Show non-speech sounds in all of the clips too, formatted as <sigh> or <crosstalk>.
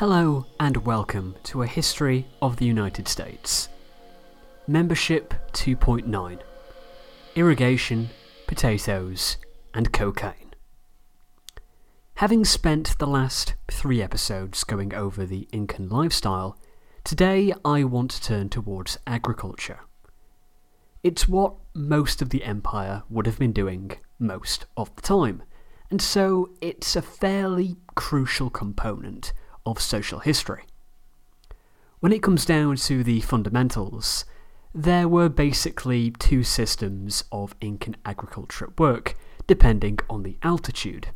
Hello and welcome to a history of the United States. Membership 2.9 Irrigation, potatoes, and cocaine. Having spent the last three episodes going over the Incan lifestyle, today I want to turn towards agriculture. It's what most of the empire would have been doing most of the time, and so it's a fairly crucial component of social history. When it comes down to the fundamentals, there were basically two systems of Incan agriculture at work, depending on the altitude.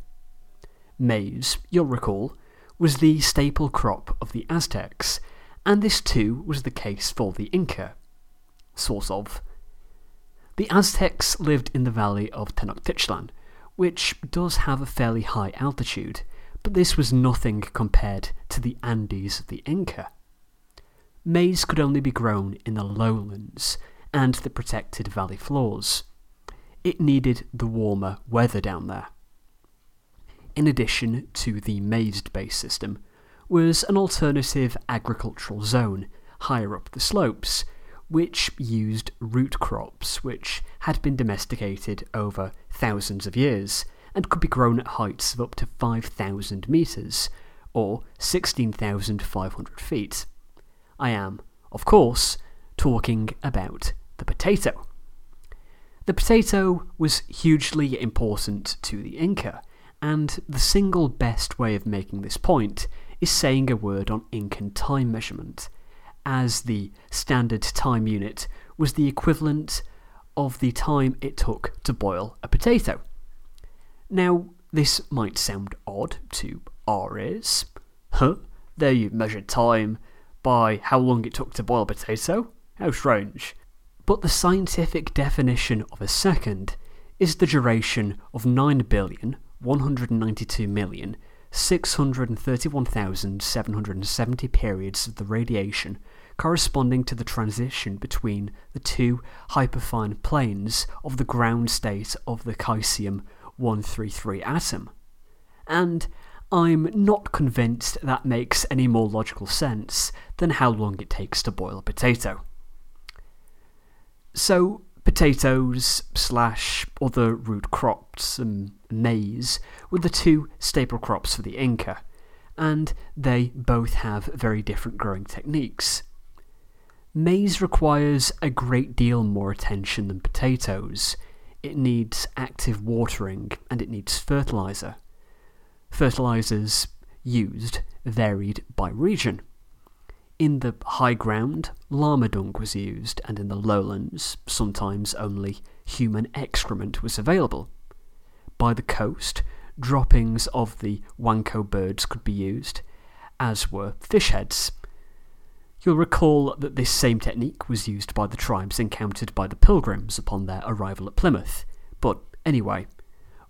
Maize, you'll recall, was the staple crop of the Aztecs, and this too was the case for the Inca. Sort of. The Aztecs lived in the valley of Tenochtitlan, which does have a fairly high altitude, but this was nothing compared to the Andes of the Inca. Maize could only be grown in the lowlands and the protected valley floors. It needed the warmer weather down there. In addition to the maize-based system, was an alternative agricultural zone higher up the slopes, which used root crops which had been domesticated over thousands of years and could be grown at heights of up to 5,000 metres, or 16,500 feet. I am, of course, talking about the potato. The potato was hugely important to the Inca, and the single best way of making this point is saying a word on Incan time measurement, as the standard time unit was the equivalent of the time it took to boil a potato. Now, this might sound odd to our ears. Huh? There you've measured time by how long it took to boil a potato? How strange. But the scientific definition of a second is the duration of 9 billion 192 million 631,770 periods of the radiation corresponding to the transition between the two hyperfine planes of the ground state of the caesium 133 atom. And I'm not convinced that makes any more logical sense than how long it takes to boil a potato. So, potatoes slash other root crops and maize were the two staple crops for the Inca, and they both have very different growing techniques. Maize requires a great deal more attention than potatoes, it needs active watering and it needs fertilizer. Fertilizers used varied by region. In the high ground, llama dung was used, and in the lowlands, sometimes only human excrement was available. By the coast, droppings of the wanko birds could be used, as were fish heads. You'll recall that this same technique was used by the tribes encountered by the pilgrims upon their arrival at Plymouth. But anyway,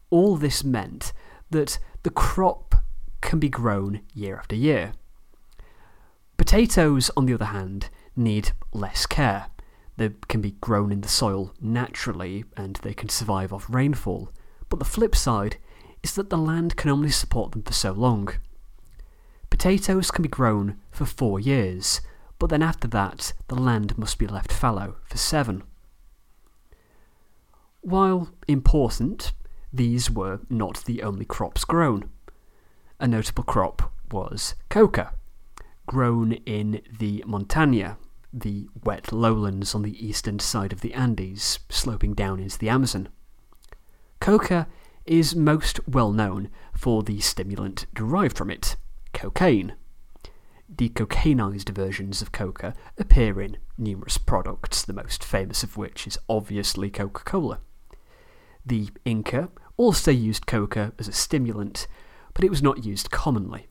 all this meant that the crop can be grown year after year. Potatoes, on the other hand, need less care. They can be grown in the soil naturally and they can survive off rainfall, but the flip side is that the land can only support them for so long. Potatoes can be grown for four years, but then after that, the land must be left fallow for seven. While important, these were not the only crops grown. A notable crop was coca, grown in the Montana, the wet lowlands on the eastern side of the Andes, sloping down into the Amazon. Coca is most well known for the stimulant derived from it, cocaine. Decocainized versions of coca appear in numerous products, the most famous of which is obviously Coca Cola. The Inca also used coca as a stimulant, but it was not used commonly.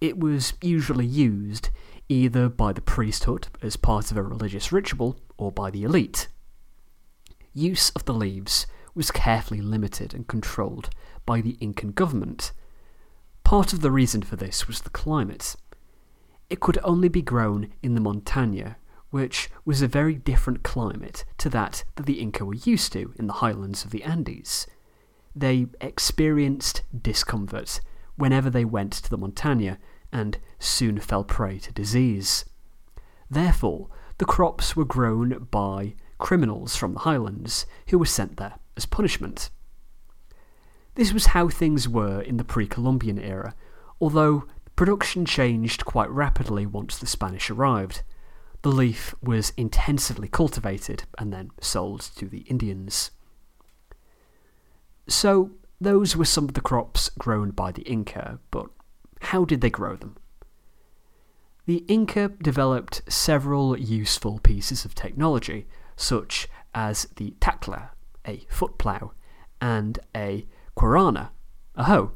It was usually used either by the priesthood as part of a religious ritual or by the elite. Use of the leaves was carefully limited and controlled by the Incan government. Part of the reason for this was the climate. It could only be grown in the Montana, which was a very different climate to that that the Inca were used to in the highlands of the Andes. They experienced discomfort whenever they went to the Montana, and soon fell prey to disease. Therefore, the crops were grown by criminals from the highlands who were sent there as punishment. This was how things were in the pre Columbian era, although production changed quite rapidly once the Spanish arrived. The leaf was intensively cultivated and then sold to the Indians. So, those were some of the crops grown by the Inca, but how did they grow them? The Inca developed several useful pieces of technology, such as the tacla, a foot plough, and a querana, a hoe.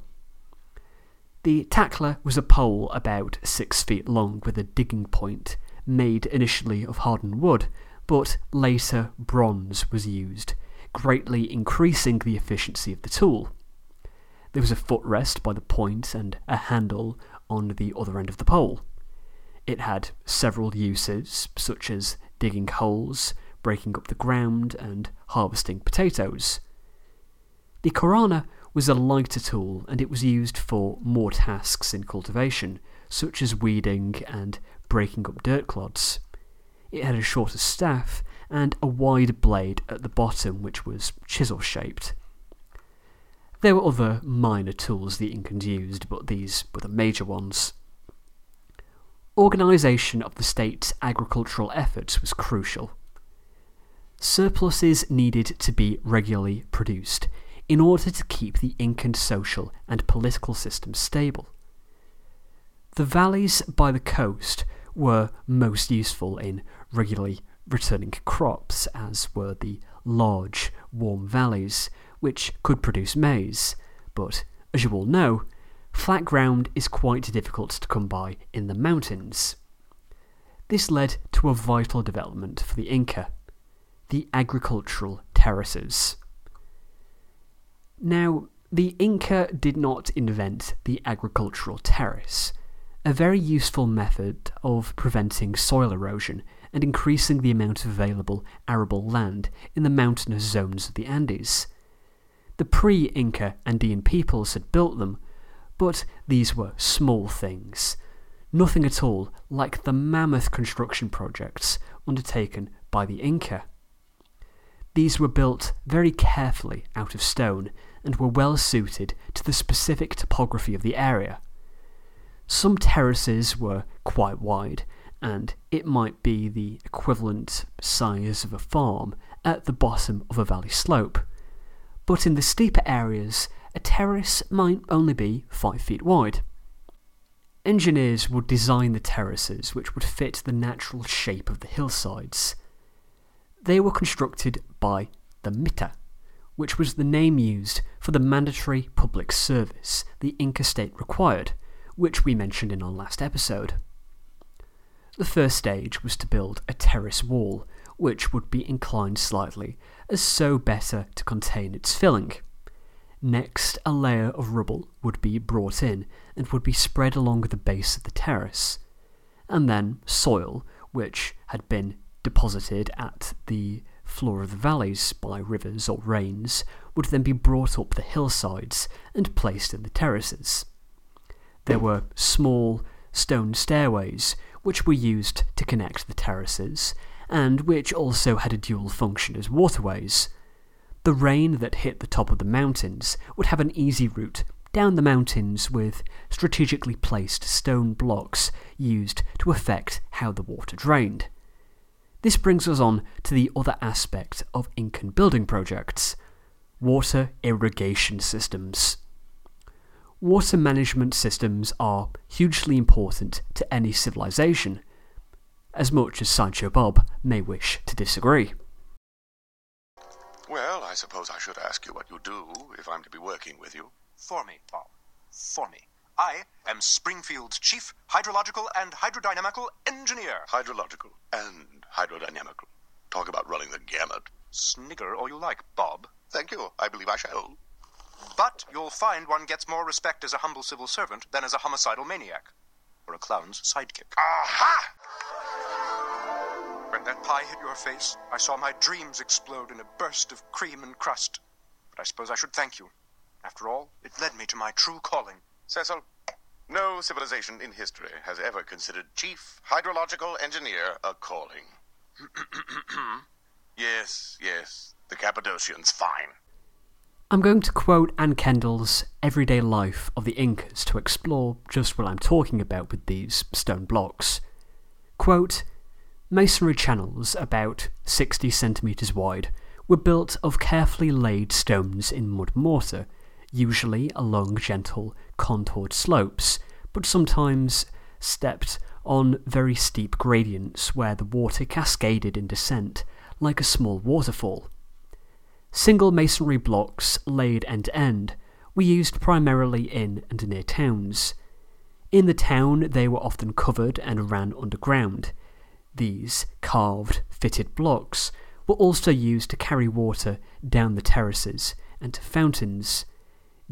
The tacla was a pole about six feet long with a digging point, made initially of hardened wood, but later bronze was used, greatly increasing the efficiency of the tool. There was a footrest by the point and a handle on the other end of the pole. It had several uses, such as digging holes, breaking up the ground, and harvesting potatoes. The querana was a lighter tool and it was used for more tasks in cultivation, such as weeding and breaking up dirt clods. It had a shorter staff and a wide blade at the bottom which was chisel shaped. There were other minor tools the Incans used, but these were the major ones. Organisation of the state's agricultural efforts was crucial. Surpluses needed to be regularly produced in order to keep the Incan social and political system stable. The valleys by the coast were most useful in regularly returning crops, as were the large, warm valleys, which could produce maize, but, as you all know, flat ground is quite difficult to come by in the mountains. This led to a vital development for the Inca the agricultural terraces. Now, the Inca did not invent the agricultural terrace, a very useful method of preventing soil erosion and increasing the amount of available arable land in the mountainous zones of the Andes. The pre Inca Andean peoples had built them, but these were small things, nothing at all like the mammoth construction projects undertaken by the Inca. These were built very carefully out of stone and were well suited to the specific topography of the area. Some terraces were quite wide, and it might be the equivalent size of a farm at the bottom of a valley slope but in the steeper areas, a terrace might only be 5 feet wide. Engineers would design the terraces which would fit the natural shape of the hillsides. They were constructed by the Mita, which was the name used for the mandatory public service the Inca state required, which we mentioned in our last episode. The first stage was to build a terrace wall, which would be inclined slightly as so better to contain its filling. Next, a layer of rubble would be brought in and would be spread along the base of the terrace. And then soil, which had been deposited at the floor of the valleys by rivers or rains, would then be brought up the hillsides and placed in the terraces. There were small stone stairways which were used to connect the terraces, and which also had a dual function as waterways. The rain that hit the top of the mountains would have an easy route down the mountains with strategically placed stone blocks used to affect how the water drained. This brings us on to the other aspect of Incan building projects water irrigation systems. Water management systems are hugely important to any civilization, as much as Sideshow Bob may wish to disagree. Well, I suppose I should ask you what you do if I'm to be working with you. For me, Bob. For me. I am Springfield's chief hydrological and hydrodynamical engineer. Hydrological and hydrodynamical. Talk about running the gamut. Snigger all you like, Bob. Thank you. I believe I shall. But you'll find one gets more respect as a humble civil servant than as a homicidal maniac. Or a clown's sidekick. Aha! When that pie hit your face, I saw my dreams explode in a burst of cream and crust. But I suppose I should thank you. After all, it led me to my true calling. Cecil, No civilization in history has ever considered chief hydrological engineer a calling. <coughs> yes, yes, the Cappadocians, fine. I'm going to quote Ann Kendall's Everyday Life of the Incas to explore just what I'm talking about with these stone blocks. Quote, Masonry channels, about 60 centimetres wide, were built of carefully laid stones in mud mortar, usually along gentle, contoured slopes, but sometimes stepped on very steep gradients where the water cascaded in descent, like a small waterfall. Single masonry blocks laid end to end were used primarily in and near towns. In the town, they were often covered and ran underground. These carved, fitted blocks were also used to carry water down the terraces and to fountains.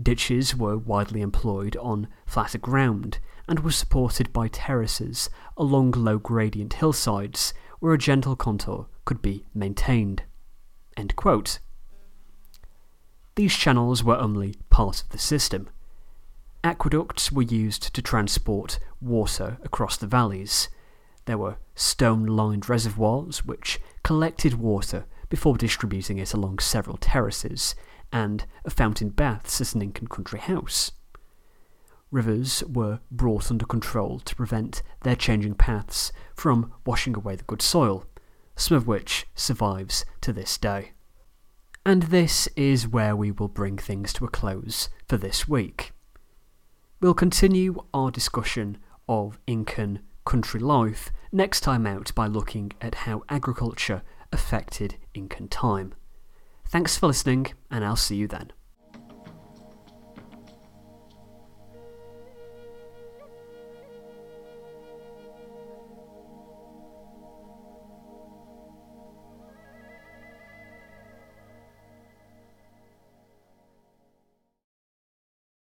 Ditches were widely employed on flatter ground and were supported by terraces along low gradient hillsides where a gentle contour could be maintained. These channels were only part of the system. Aqueducts were used to transport water across the valleys. There were stone lined reservoirs which collected water before distributing it along several terraces, and a fountain baths at an Incan country house. Rivers were brought under control to prevent their changing paths from washing away the good soil, some of which survives to this day. And this is where we will bring things to a close for this week. We'll continue our discussion of Incan country life next time out by looking at how agriculture affected Incan time. Thanks for listening, and I'll see you then.